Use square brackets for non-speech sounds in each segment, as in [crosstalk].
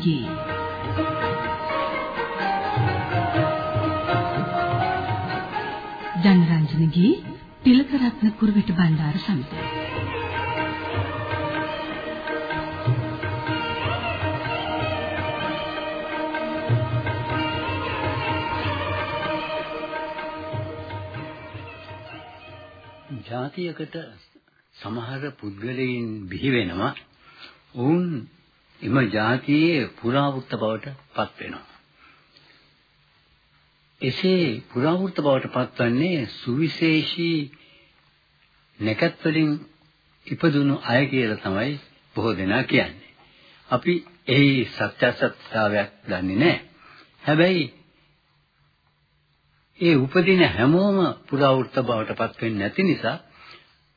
ජනරන්ජනගේ ජනරන්ජනගේ තිලකරත්න කුරුවිට බණ්ඩාර සමිත જાතියකට සමහර පුද්ගලයන් බිහි වෙනවා. ඔවුන් එම જાතියේ පුරාවෘත්ත බවට පත් වෙනවා. එසේ පුරාවෘත්ත බවට පත්වන්නේ සුවිශේෂී නැකත් වලින් ඉපදුණු අය කියලා තමයි බොහෝ දෙනා කියන්නේ. අපි එහි සත්‍ය සත්‍යතාවයක් දන්නේ නැහැ. හැබැයි ඒ උපදින හැමෝම පුරාවෘත්ත බවට පත් වෙන්නේ නැති නිසා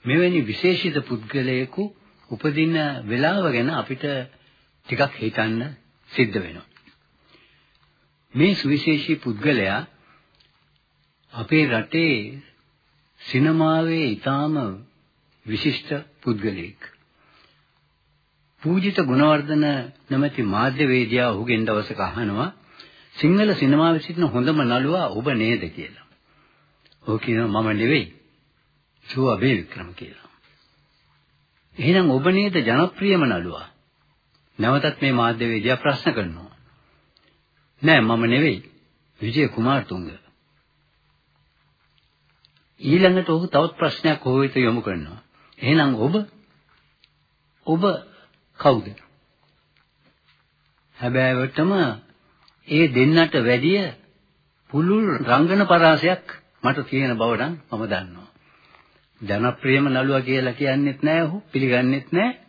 මෙවැනි විශේෂිත පුද්ගලයෙකු උපදින වෙලාව ගැන අපිට ටිකක් හිතන්න සිද්ධ වෙනවා. මේ සුවිශේෂී පුද්ගලයා අපේ රටේ සිනමාවේ ඊටාම විශිෂ්ට පුද්ගලයෙක්. පූජිත ගුණවර්ධන නැමැති මාධ්‍යවේදියා ඔහුගෙන් දවසක අහනවා සිංහල සිනමාවේ සිටින හොඳම නළුවා ඔබ නේද කියලා. ඔහු කියනවා මම නෙවෙයි. සුව අබේ වික්‍රම කියලා. එහෙනම් ඔබ නේද ජනප්‍රියම නළුවා? නැවතත් මේ මාධ්‍යවේදියා ප්‍රශ්න කරනවා. නෑ මම නෙවෙයි. විජය කුමාරතුංග. ඊළඟට ඔහු තවත් ප්‍රශ්නයක් ඔහු වෙත යොමු කරනවා. එහෙනම් ඔබ ඔබ කවුද? හැබෑවටම ඒ දෙන්නට වැඩිය පුළුල් රංගන පරාසයක් මට තියෙන බව නම් මම දන්නවා. ජනප්‍රියම නළුවා කියලා කියන්නෙත් නෑ ඔහු පිළිගන්නෙත් නෑ.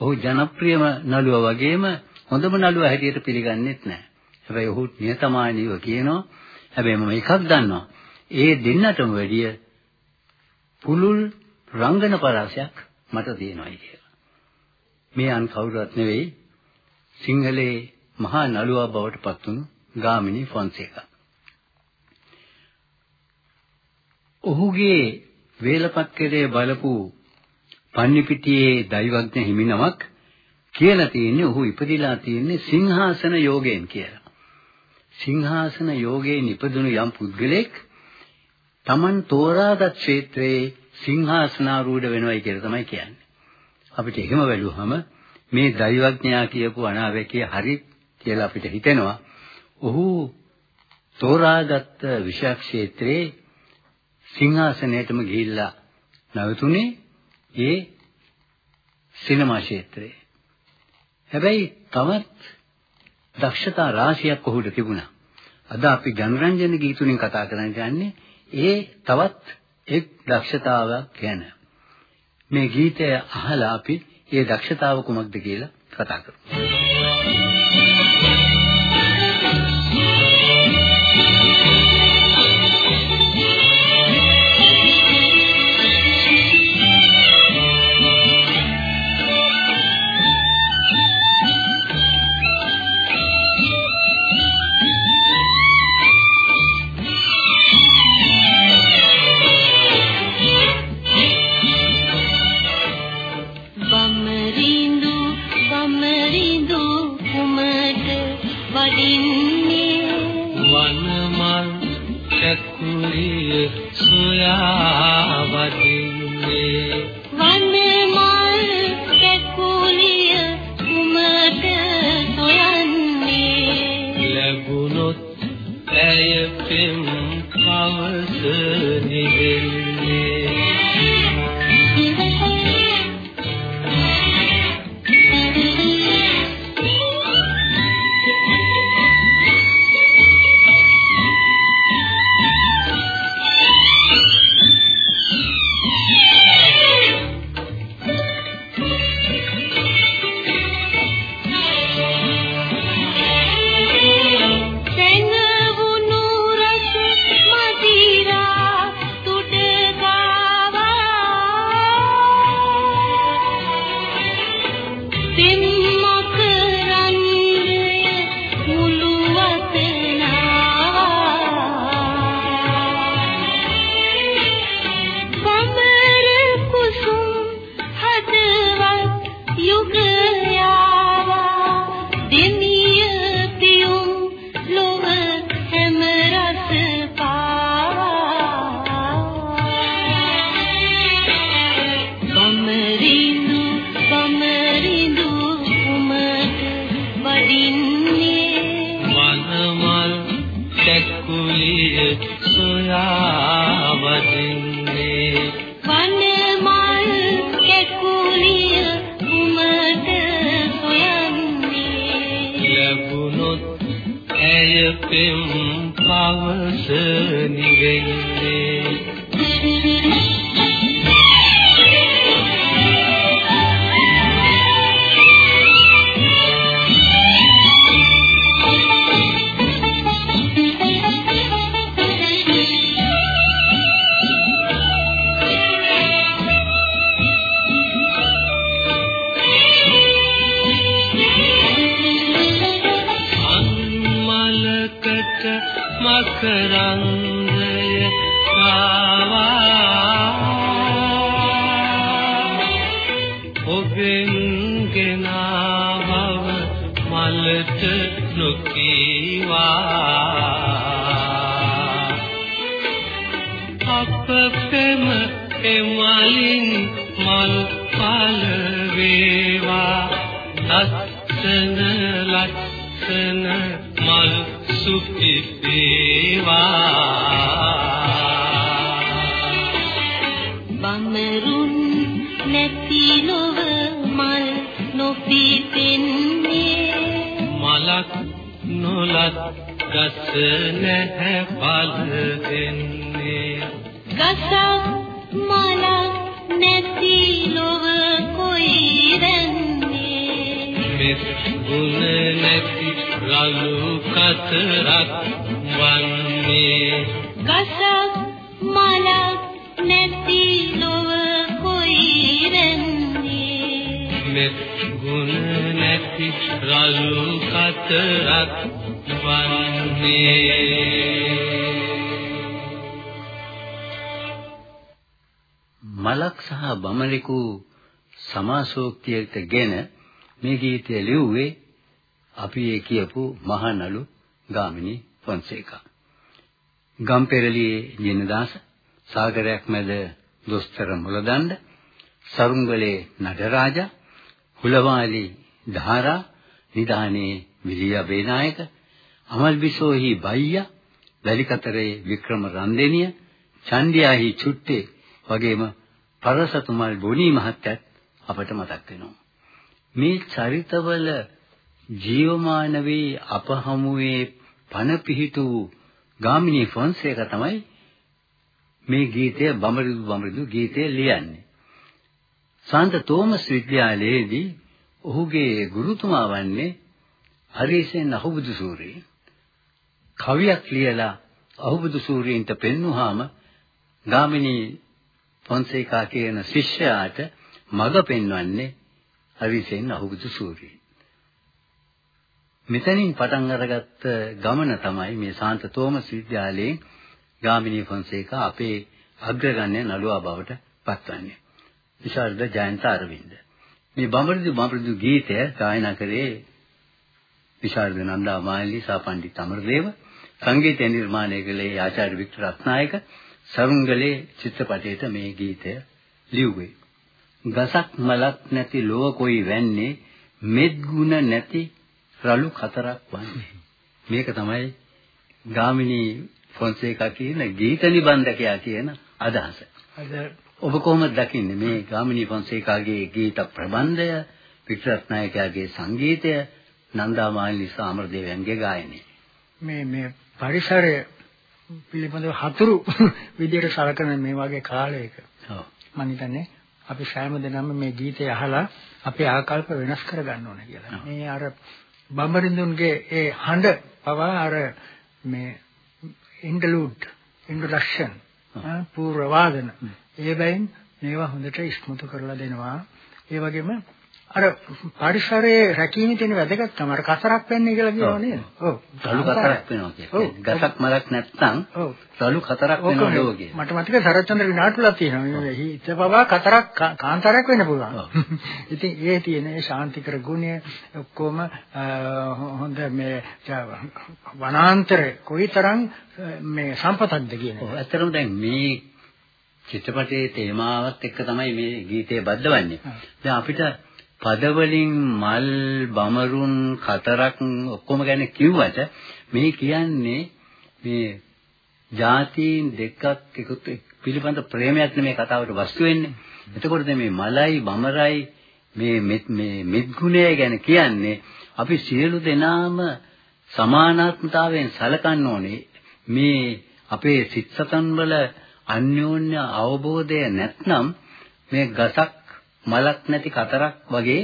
ඔහු ජනප්‍රියම නළුවා වගේම හොඳම නළුවා හැටියට පිළිගන්නෙත් නෑ. හැබැයි ඔහු නියතමානීව කියනවා. හැබැයි මම එකක් දන්නවා. ඒ දෙන්නටම වැඩිය පුළුල් රංගන පරාසයක් මට තියෙනවායි කියලා. මේ අන් කවුරුවත් නෙවෙයි සිංහලේ මහා නළුවා බවට පත් වුණු ගාමිණී ෆොන්සේකා. ඔහුගේ වේලපත්කරේ බලපු පන්නිපිටියේ දෛවඥ හිමිනමක් කියලා තියෙන්නේ ඔහු ඉපදිලා තියෙන්නේ සිංහාසන යෝගයෙන් කියලා. සිංහාසන යෝගයෙන් ඉපදුණු යම් පුද්ගලෙක් Taman තෝරාගත් ක්ෂේත්‍රයේ සිංහාසනාරූඪ වෙනවයි කියලා තමයි කියන්නේ. අපිට එහෙම වැළුවහම මේ දෛවඥයා කියපු අනාවැකිය හරි කියලා අපිට හිතෙනවා. ඔහු තෝරාගත් විෂය ක්ෂේත්‍රයේ සිංහාසනයටම ගිහිල්ලා නැවතුනේ ඒ සිනමා ක්ෂේත්‍රයේ. හැබැයි තවත් දක්ෂතා රාශියක් ඔහුට තිබුණා. අද අපි ජනරන්ජන ගීතුලින් කතා කරන්න යන්නේ ඒ තවත් එක් දක්ෂතාවක් ගැන. මේ ගීතය අහලා අපි ඒ දක්ෂතාව කුමක්ද කියලා කතා කරමු. මකරන්දය ආවා ඔබෙන් ගෙනාවව මලට නොකීවා. අප පෙම එමලින් මල් පල වේවා. ලස්සන ලස්සන මල් සුපිපේවා ගස නැහැ බල දෙන්නේ ගසක් මලක් නැති ලොව කොයි රැන්නේ? මෙත් ගුණ නැති රළු කතරක් වන්නේ ගසක් මලක් නැති ලොව කොයි රැන්නේ මෙත් ගුණ නැති රළු කතරක් වන්නේ මලක් සහ බමරෙකු සමාසෝක්තියටගෙන මේ ගීතය ලිව්වේ අපි ඒ කියපු මහනලු ගාමිණී ෆොන්සේකා. ගම්පෙරළියේ ජිනදාස සාගරයක් මැද දොස්තර මුලදණ්ඩ සරුංගලේ නටරාජා හුලවාලි ධාරා නිදානේ විලියා බේනායක අමල්බිසෝහි බයියා වැලිකතරේ වික්‍රම රන්දෙනිය චන්දියාහි චුට්ටේ වගේම පරසතුමල් බොනී මහත්තයත් අපට මතක් වෙනවා. මේ චරිතවල ජීවමාන වී අප හමුවේ පණ පිහිටු ගාමිණී ෆොන්සේක තමයි මේ ගීතය බඹරිදු බඹරිදු ගීතය ලියන්නේ. සාන්ත තෝමස් විද්‍යාලයේදී ඔහුගේ ගුරුතුමා වන්නේ හරිසෙන් අහුබුදු සූරී. කවියක් ලියලා අහුබුදු සූරීන්ට පෙන්වුවාම ගාමිණී ෆොන්සේකා කියන ශිෂ්‍යයාට මඟ පෙන්වන්නේ හරිසෙන් අහුබුදු සූරී. මෙතනින් පටන් අරගත්ත ගමන තමයි මේ සාන්ත තෝමස් විද්‍යාලයෙන් ගාමිණී ෆොන්සේකා අපේ අග්‍රගණ්‍ය නළුවා බවට පත්වන්නේ. විශාරද ජයන්ත අරවින්ද. මේ බඹරිදු බඹරිදු ගීතය ගායනා කරේ විශාරද නන්දා මාලි සහ පණ්ඩිත අමරදේව සංගීතය නිර්මාණය කළේ ආචාර්ය වික්ටර් රත්නායක සරුංගලේ චිත්‍රපටයේට මේ ගීතය ලිව්වේ. ගසක් මලක් නැති ලොව කොයි වැන්නේ මෙත් ගුණ නැති රළු කතරක් වන්නේ. මේක තමයි ගාමිණී ෆොන්සේකා කියන ගීත නිබන්ධකයා කියන අදහස. අද ඔබ කොහොමද දකින්නේ මේ ගාමිණී ෆොන්සේකාගේ ගීත ප්‍රබන්ධය, වික්‍රත්නායකයාගේ සංගීතය, නන්දා මාලිනී සාමරදේවයන්ගේ ගායනය? මේ මේ පරිසරය පිළිබඳව හතුරු [laughs] විදියට සලකන මේ වගේ කාලයක ඔව්. මම හිතන්නේ අපි සෑම දිනම මේ ගීතය අහලා අපේ ආකල්ප වෙනස් කර ගන්න ඕනේ කියලා. මේ අර බඹරින්දුන්ගේ ඒ හඬ පවා අර මේ ඉන්ටර්ලූඩ් ඉන්ට්‍රොඩක්ෂන් පූර්ව වාදන ඒ බැවින් මේවා හොඳට ඉස්මතු කරලා දෙනවා. ඒ වගේම අර පරිසරයේ රැකීමේ තියෙන වැදගත්කම අර කසරක් වෙන්නේ කියලා කියනවා නේද? ඔව්. රළු කතරක් වෙනවා කියන්නේ. ගසක් මලක් නැත්නම්. රළු කතරක් වෙනවා ලෝකේ. මට මතකයි සරච්චන්ද්‍ර විනාටුලා තියෙනවා. මේ හිත පවා කතරක් කාන්තාරයක් වෙන්න පුළුවන්. [laughs] ඉතින් ඒ තියෙන ඒ ශාන්තිකර ගුණය ඔක්කොම හොඳ මේ වනාන්තර කොයිතරම් මේ සම්පතක්ද කියන ඔව්. ඇත්තටම දැන් මේ චිත්‍රපටයේ තේමාවත් එක්ක තමයි මේ ගීතය බද්ධවන්නේ. දැන් අපිට පදවලින් මල් බමරුන් කතරක් ඔක්කොම ගැන කිව්වට මේ කියන්නේ මේ જાතීන් දෙකක් එකතු පිළිබඳ ප්‍රේමයක් නෙමේ කතාවට වස්තු වෙන්නේ. එතකොට මේ මලයි බමරයි මේ මේ මිත්ගුණය ගැන කියන්නේ අපි සියලු දෙනාම සමානාත්මතාවයෙන් සැලකන්න ඕනේ. මේ අපේ සිත් සතන් වල අන්‍යෝන්‍ය අවබෝධය නැත්නම් මේ ගසක් මලක් නැති කතරක් වගේ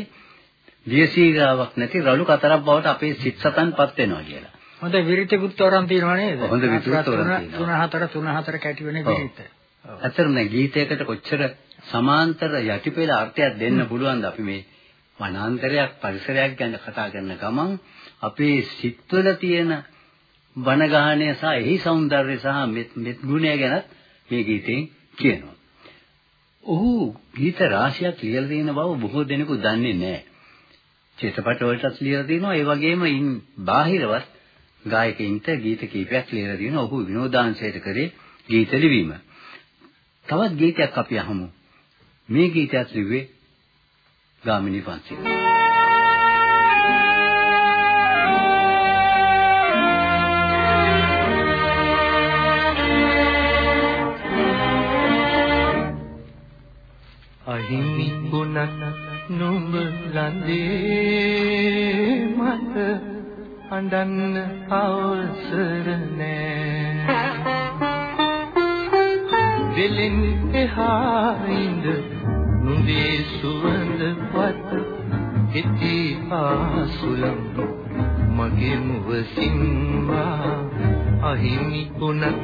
දියසීගාවක් නැති රළු කතරක් බවට අපේ සිත් සතන්පත් වෙනවා කියලා. හොඳ විරිතකුත් තෝරන් තියෙනවා නේද? හොඳ විරිතකුත් තෝරන් තියෙනවා. 3 4 3 4 කැටි වෙන විරිත. ඇත්තටම ගීතයකට කොච්චර සමාන්තර යටිපෙළ අර්ථයක් දෙන්න පුළුවන්ද අපි මේ වනාන්තරයක් පරිසරයක් ගැන කතා කරන ගමන් අපේ සිත්වල තියෙන වනගාහනය සහ එහි సౌందර්යය සහ මෙත් ගුණය ගැන මේ ගීතෙන් කියනවා. ඔහු ගීත රාශියක් ලියලා තියෙන බව බොහෝ දෙනෙකු දන්නේ නැහැ. චිත්‍රපට වලටත් ලියලා තියෙනවා ඒ වගේම ඉන් බාහිරවත් ගායකයින්ට ගීත කීපයක් ලියලා තියෙනවා. ඔහු විනෝදාංශයට කරේ ගීත ලිවීම. තවත් ගීතයක් අපි අහමු. මේ ගීතයත් ලිව්වේ ගාමිණී පන්සිල්. අහිමි ගුණත් නුඹ ලඳේ මට අඬන්න අවසර නෑ. දෙලින් එහා ඉඳ නුඹේ සුවඳ පත හිටි ආසුලම් මගේ මුව සිම්වා අහිමි ගුණත්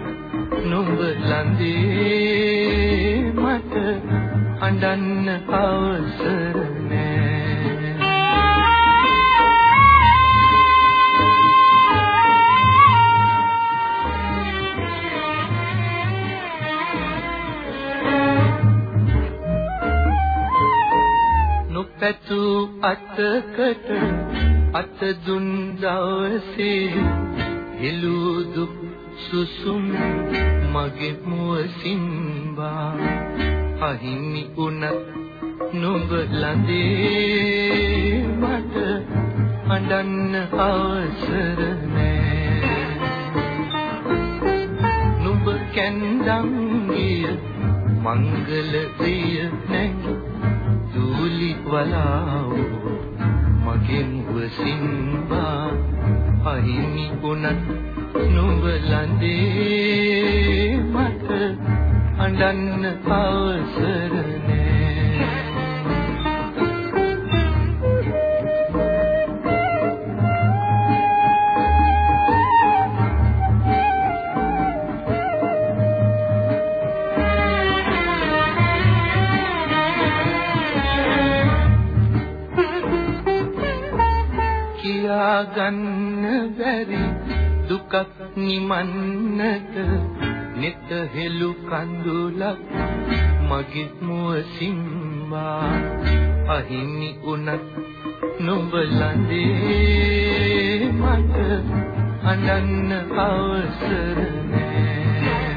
නුඹ ලඳේ මට අඬන්න අවසර පැතු අතකට අත දුන් දවසේ හෙළු දුක් සුසුම් මගේ මුවසින් බා අහිමි උනත් නුඹ ළඟේ මට අඬන්න අවසර නෑ නුඹ කැන්දම් ගිය මංගල දිය නැගි දූලි වලාව මගෙන් වසින්බා අහිමි උනත් නුඹ ළඟේ මට අඬන්න අවසර ගන්න බැරි දුකක් නිමන්නට නෙත හෙළු කඳුලක් මගේ මුවසින්වා. අහිමි උනත් නුඹ ළඟේ මට අඬන්න අවසර නෑ.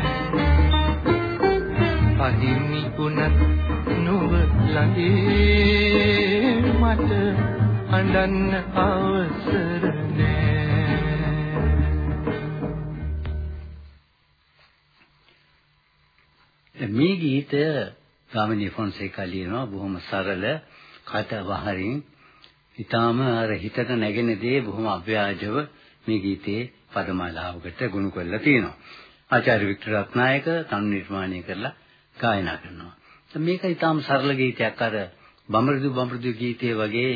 අහිමි උනත් නුඹ ළඟේ මට අඬන්න අවසර මේ ගීතය ගාමිණී ෆොන්සේකා ලියනවා බොහොම සරල කට වහරින් ඊටාම අර හිතට නැගෙන දේ බොහොම අව්‍යාජව මේ ගීතේ පදමාලාවකට ගුණ කරලා තියෙනවා. ආචාර්ය වික්ටර් රත්නායක තනු නිර්මාණය කරලා ගායනා කරනවා. මේක ඊටාම සරල ගීතයක් අර බඹරුදු බඹරුදු ගීතයේ වගේ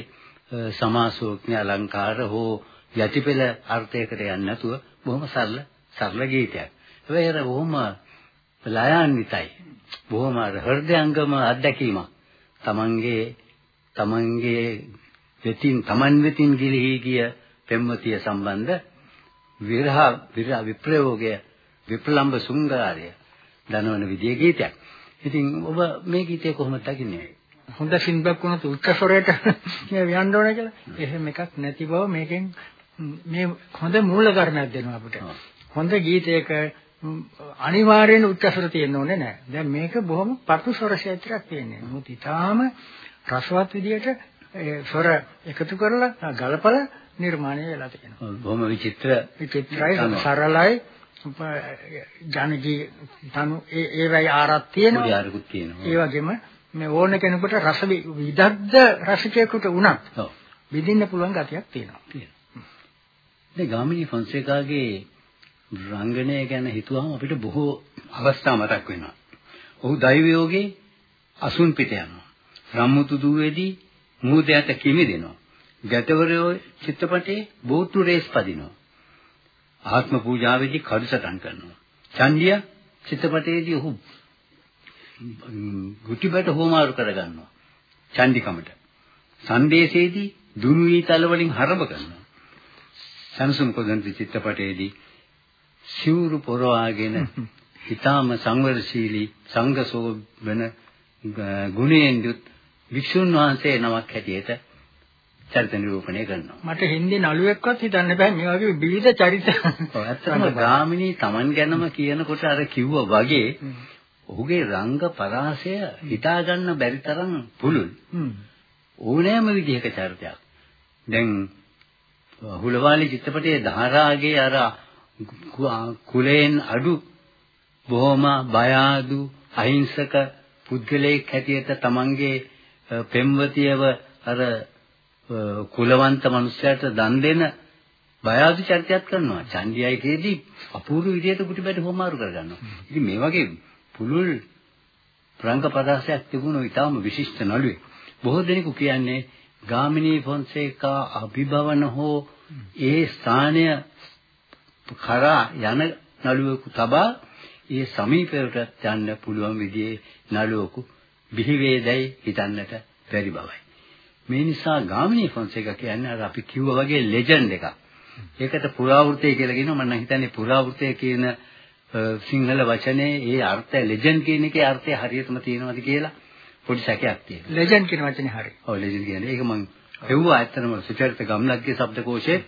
සමාසෝක්ඥ අලංකාර හෝ යටිපෙළ අර්ථයකට යන්නේ නැතුව බොහොම සරල සරල ගීතයක්. ඒ වගේ බොහොම ලයාන්විතයි. බොහොම හෘදයාංගම අත්දැකීමක්. තමන්ගේ තමන්ගේ වෙතින් තමන් වෙතින් ගිලිහි ගිය පෙම්වතිය සම්බන්ධ විරහ විරහ විප්‍රයෝගය විප්ලම්බ සුංගාරය දනවන විදිය ගීතයක්. ඉතින් ඔබ මේ ගීතය කොහොමද දකින්නේ? හොඳ සින්බක් වුණත් උච්චස්වරයට යන්න ඕන කියලා. එහෙම එකක් නැති බව මේකෙන් මේ හොඳ මූල කාරණයක් දෙනවා අපිට. හොඳ ගීතයක අනිවාර්යෙන් උච්චස්වර තියෙන්න ඕනේ නැහැ. දැන් මේක බොහොම පටු ස්වර ක්ෂේත්‍රයක් තියෙන්නේ. මොකද ඊටාම රසවත් විදියට ස්වර එකතු කරලා ගලපලා නිර්මාණය වෙලා තියෙනවා. බොහොම විචිත්‍ර විචිත්‍රයි සරලයි ජනජී තනු ඒ ඒවයි ආරක් තියෙනවා. ආරකුත් තියෙනවා. ඒ වගේම මේ ඕන කෙනෙකුට රස විදග්ධ රසිකයෙකුට වුණත්. විඳින්න පුළුවන් ගතියක් තියෙනවා. දැන් ගාමිණී ෆොන්සේකාගේ රංගනය ගැන හිතුවම අපිට බොහෝ අවස්ථා මතක් වෙනවා. ඔහු දෛවයෝගේ අසුන් පිට යනවා. රම්මුතු දුවේදී මූදයට කිමි දෙනවා. ගැටවරයෝ චිත්‍රපටයේ බෝතු රේස් පදිනවා. ආත්ම පූජාවේදී කඩසටන් කරනවා. චණ්ඩිය චිත්‍රපටයේදී ඔහු ගුටිබට හෝමාරු කරගන්නවා. චණ්ඩිකමට. සංදේශයේදී දුනු ඊතල වලින් හරබ කරනවා. සනසුම් කොදන්ති චිත්‍රපටයේදී සිවුරු පොරවාගෙන [laughs] ඊටාම සංවරශීලී සංඝසෝ වෙන ගුණයෙන් යුත් වික්ෂුන් වහන්සේ නමක් හැටියට චරිත නිරූපණය කරනවා. මට හින්දි නළුවෙක්වත් හිතන්න බෑ මේ වගේ විවිධ චරිත. ඔව් ඇත්තටම ගාමිණී Taman ගැනම කියනකොට අර කිව්වා වගේ ඔහුගේ රංග පරාසය හිතා ගන්න බැරි තරම් පුළුල්. ඕනෑම විදිහක චරිතයක්. දැන් හුලවාලි චිත්‍රපටයේ ධාරාගේ අර කුලයෙන් අඩු බොහොම බය ආදු අහිංසක පුද්ගලයෙක් හැටියට තමන්ගේ අ, පෙම්වතියව අර අ, කුලවන්ත මනුස්සයට දන් දෙන බය ආදු චරිතයක් කරනවා. චන්දියයිකේදී අපූර්ව විදිහට කුටිබැට හොමාරු කරගන්නවා. ඉතින් මේ වගේ පුළුල් රංග පදාසයක් තිබුණු ඊටාම විශිෂ්ට නළුවෙක්. බොහෝ දෙනෙකු කියන්නේ ගාමිණී ෆොන්සේකා අභිභවන හෝ ඒ ස්ථානය කරා යන නළුවෙකු තබා ඒ සමීපයට යන්න පුළුවන් විදිහේ නළුවෙකු බිහි වේදයි හිතන්නට බැරි බවයි. මේ නිසා ගාමිණී ෆොන්සේකා කියන්නේ අර අපි කිව්වා වගේ ලෙජන්ඩ් එකක්. ඒකට පුරාවෘතය කියලා කියනවා මම හිතන්නේ පුරාවෘතය කියන සිංහල වචනේ ඒ අර්ථය ලෙජන්ඩ් කියන එකේ අර්ථය හරියටම තියෙනවද කියලා පොඩි සැකයක් තියෙනවා. ලෙජන්ඩ් කියන වචනේ හරි. ඔව් ලෙජන්ඩ් කියන්නේ ඒක මම හෙව්වා ඇත්තටම සුචරිත ගම්ලක්ගේ શબ્දකෝෂයේ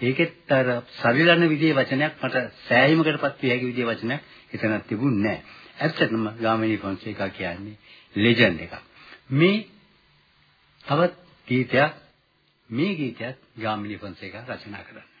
ඒකෙත් අර සරිලන විදිහේ වචනයක් මට සෑහීමකටපත් විය හැකි විදිහේ වචනයක් එතනක් තිබුණේ නැහැ. ඇත්තටම ගාමිණී ෆොන්සේකා කියන්නේ ලෙජන්ඩ් එකක්. මේ තවත් ගීතයක් මේ ගීතයක් ගාමිණී ෆොන්සේකා රචනා කරන්නේ.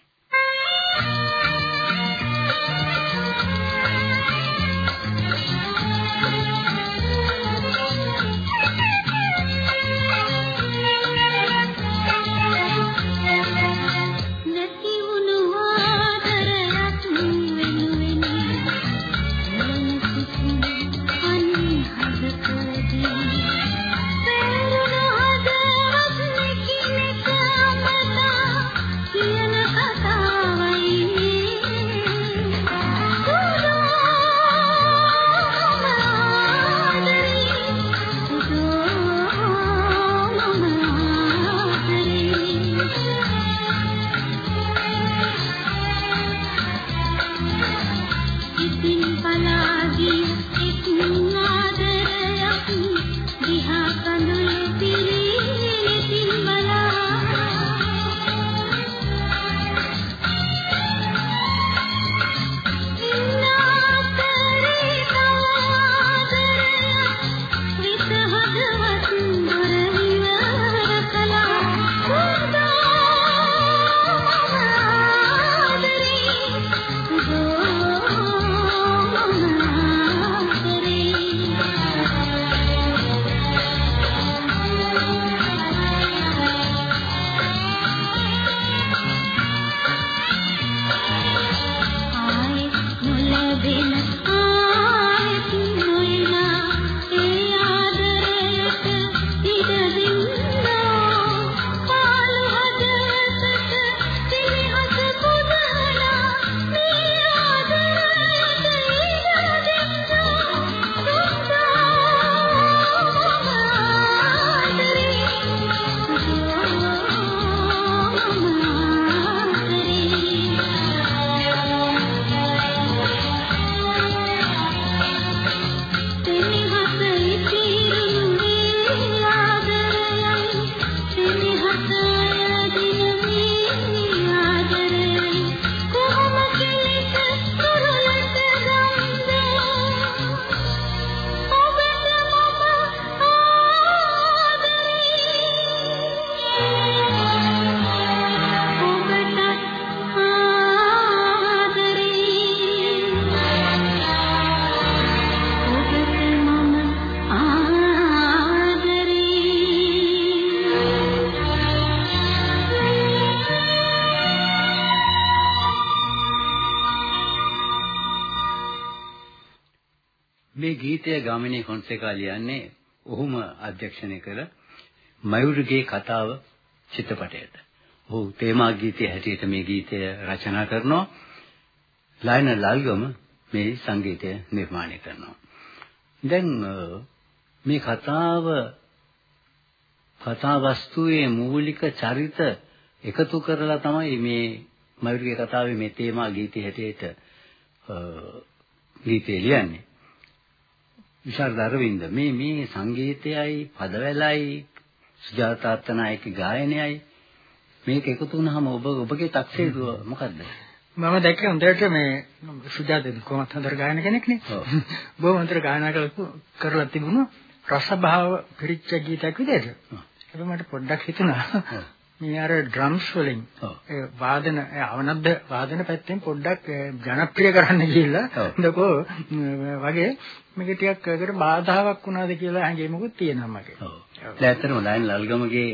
ගීතය ගාමිණී ෆොන්සේකා ලියන්නේ ඔහුම අධ්‍යක්ෂණය කළ මයුරගේ කතාව චිත්‍රපටයට. ඔහු තේමා ගීතය හැටියට මේ ගීතය රචනා කරනවා. ලයන ලල්ගම මේ සංගීතය නිර්මාණය කරනවා. දැන් මේ කතාව කතා වස්තුවේ මූලික චරිත එකතු කරලා තමයි මේ මයුරගේ කතාවේ මේ තේමා ගීතය හැටියට ගීතය ලියන්නේ. විශාරද අරවින්ද මේ මේ සංගීතයයි පදවැලයි සුජාතා අත්තනායක ගායනයයි මේක එකතු වුණාම ඔබ ඔබගේ තක්සේරුව මොකද්ද? මම දැක්කේ හොඳට මේ සුජාත කොහොමද හොඳට ගායන කෙනෙක් නේ. [laughs] බොහොම හොඳට ගායනා කරලා තිබුණා රස භාව පිරිච්ච ගීතයක් විදිහට. ඒක මට පොඩ්ඩක් හිතුණා. මේ අර ඩ්‍රම්ස් වලින් වාදන අවනද්ද වාදන පැත්තෙන් පොඩ්ඩක් ජනප්‍රිය කරන්න ඔව්. දකෝ වගේ මේක ටිකක් ඒකට බාධාවක් වුණාද කියලා හැඟීමකුත් තියෙනවා මගේ. ඔව්. ඇත්තටම ලයන් ලල්ගමගේ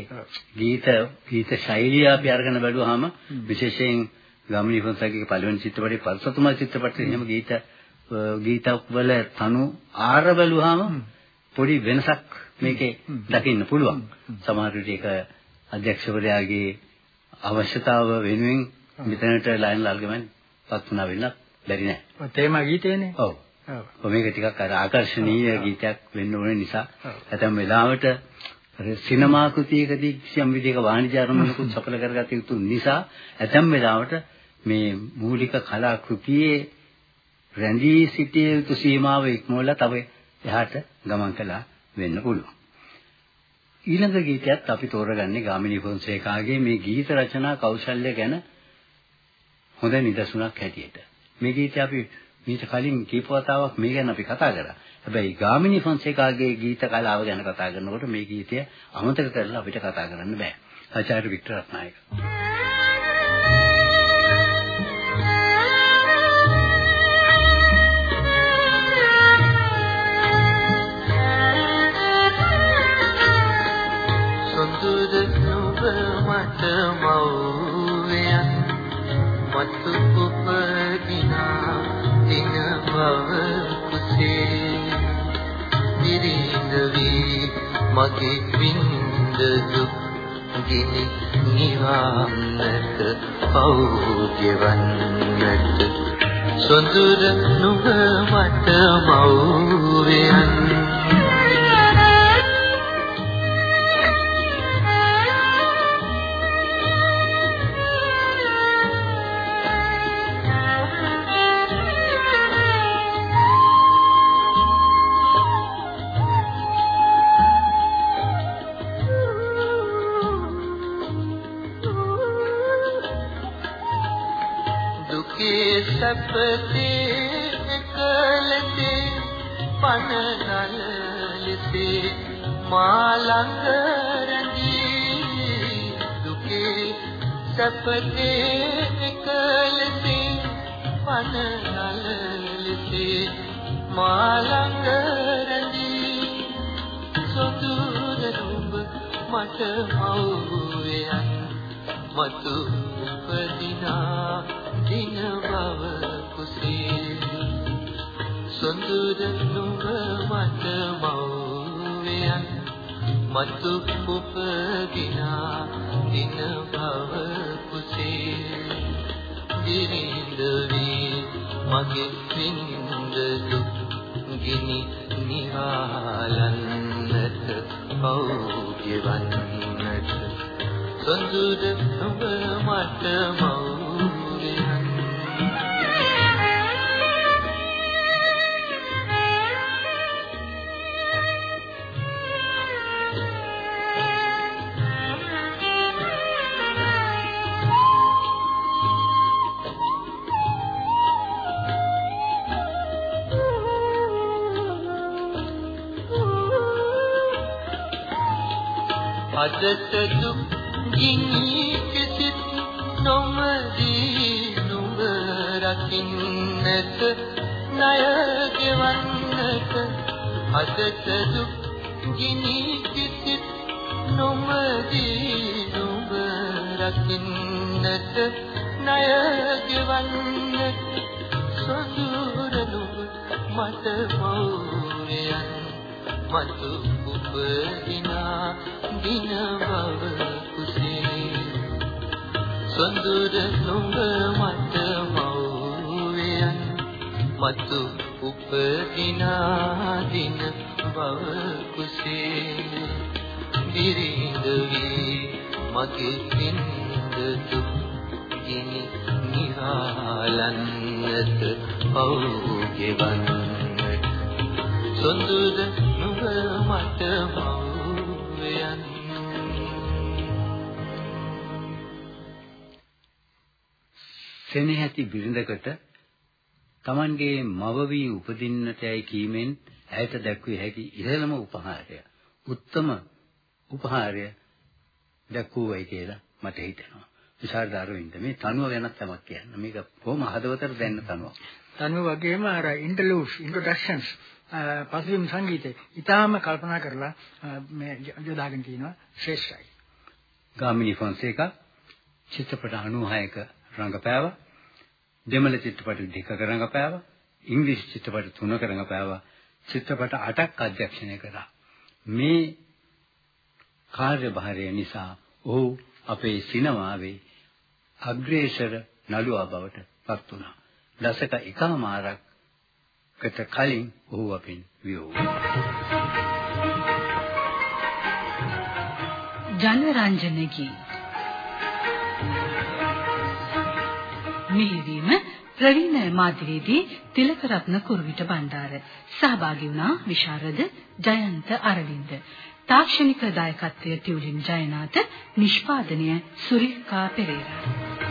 ගීත ගීත ශෛලිය අපි අරගෙන බැලුවාම විශේෂයෙන් ගාමිණී ෆොන්සේගේ පළවෙනි චිත්‍රපටයේ පල්සතුමා චිත්‍රපටයේ එහෙම ගීත ගීත වල තනු ආර බැලුවාම පොඩි වෙනසක් මේකේ දකින්න පුළුවන්. සමහර විට ඒක අධ්‍යක්ෂකවරයාගේ අවශ්‍යතාව වෙනුවෙන් මෙතනට ලයන් ලල්ගමෙන් පත් වුණා වෙන්න බැරි නෑ. ඔය තේමා ගීතේනේ. ඔව්. ඔව්. මේක ටිකක් අර ආකර්ශනීය ගීතයක් වෙන්න ඕන නිසා. ඇතැම් වෙලාවට සිනමා කෘතියකදී කිසියම් විදිහක වාණිජ්‍ය අරමුණකුත් [laughs] සඵල කරගත යුතු නිසා ඇතැම් වෙලාවට මේ මූලික කලා කෘතියේ රැඳී සිටිය යුතු සීමාව ඉක්මවලා තව එහාට ගමන් කළා වෙන්න පුළුවන්. ඊළඟ ගීතයත් අපි තෝරගන්නේ ගාමිණී ෆොන්සේකාගේ මේ ගීත රචනා කෞශල්‍ය ගැන හොඳ නිදසුනක් හැටියට. මේ ගීතය අපි මීට කලින් කීප වතාවක් මේ ගැන අපි කතා කරා. හැබැයි ගාමිණී ෆොන්සේකාගේ ගීත කලාව ගැන කතා කරනකොට මේ ගීතය අමතක කරලා අපිට කතා කරන්න බෑ. ආචාර්ය වික්ටර් රත්නායක. මගේ වින්ද දුක් ගිනි නිවන්නට පෞද්‍යවන්නට සොඳුර නුඹ මට මව්වයන් මතු උපදිනා දින බව කුසේ. සොඳුර නුඹ මට මව්වයන් මතු උපදිනා දින බව කුසේ. දිරිඳ වී මගේ පින්ද දුක් ගිනි නිවාලන්නට පෞද්‍යවන්නට සොඳුර නුඹ මට මව්වයන් අදට දුක් ගිනි කිසිත් නොමදී නුඹ රකින්නට ණය ගෙවන්නට අදට දුක් ගිනි කිසිත් නොමදී නුඹ රකින්නට ණය ගෙවන්නට සොඳුර නුඹ මට මව් මතු උපදිනා දින බව කුසේ සොඳුර නුඹ මට මව්වියන් මතු උපදිනා දින බව කුසේ. බිරිඳ වී මගේ පින්ද දුක් ගිනි නිහාලන්නට පෞගෙවන්නට සොඳුර නුඹ මට මව්වියන් සෙනෙහති බිරිඳකට Tamanගේ මව වී උපදින්නට යයි කීමෙන් ඇයට දැක්විය හැකි ඉහළම උපහාරය උත්තම උපහාරය දැක්වුවයි කියලා මට හිතෙනවා. විශාරද අරවින්ද මේ තනුව ගැනත් තමක් කියන්න. මේක කොහොම හදවතට දැන්න තනුවක්. තනුව වගේම අර ඉන්ටර්ලූඩ්ස් ඉන්ට්‍රොඩක්ෂන්ස් පසුබිම් සංගීතේ ඊටාම කල්පනා කරලා මේ යොදාගෙන තිනවා ශ්‍රේෂ්ඨයි. ගාමිණී ෆොන්සේකා චිත්‍රපට 96ක රංගපෑවා. දෙමළ චිත්‍රපට දෙකක රංගපෑවා. ඉංග්‍රීසි චිත්‍රපට තුනක රංගපෑවා. චිත්‍රපට 8ක් අධ්‍යක්ෂණය කළා. මේ කාර්යභාරය නිසා ඔහු අපේ සිනමාවේ අග්‍රේසර නළුවා බවට පත් වුණා. දශක එකමාරකට කලින් ඔහු අපෙන් වියවුවා. ජනරංජනගේ මෙහිවීම ප්‍රවීණ මාධ්‍යවේදී තිලකරත්න කුරුවිට බණ්ඩාර. සහභාගී වුණා විශාරද ජයන්ත අරවින්ද. තාක්ෂණික දායකත්වයේ ටියුලින් ජයනාත නිෂ්පාදනය සුරිකා පෙරේරා.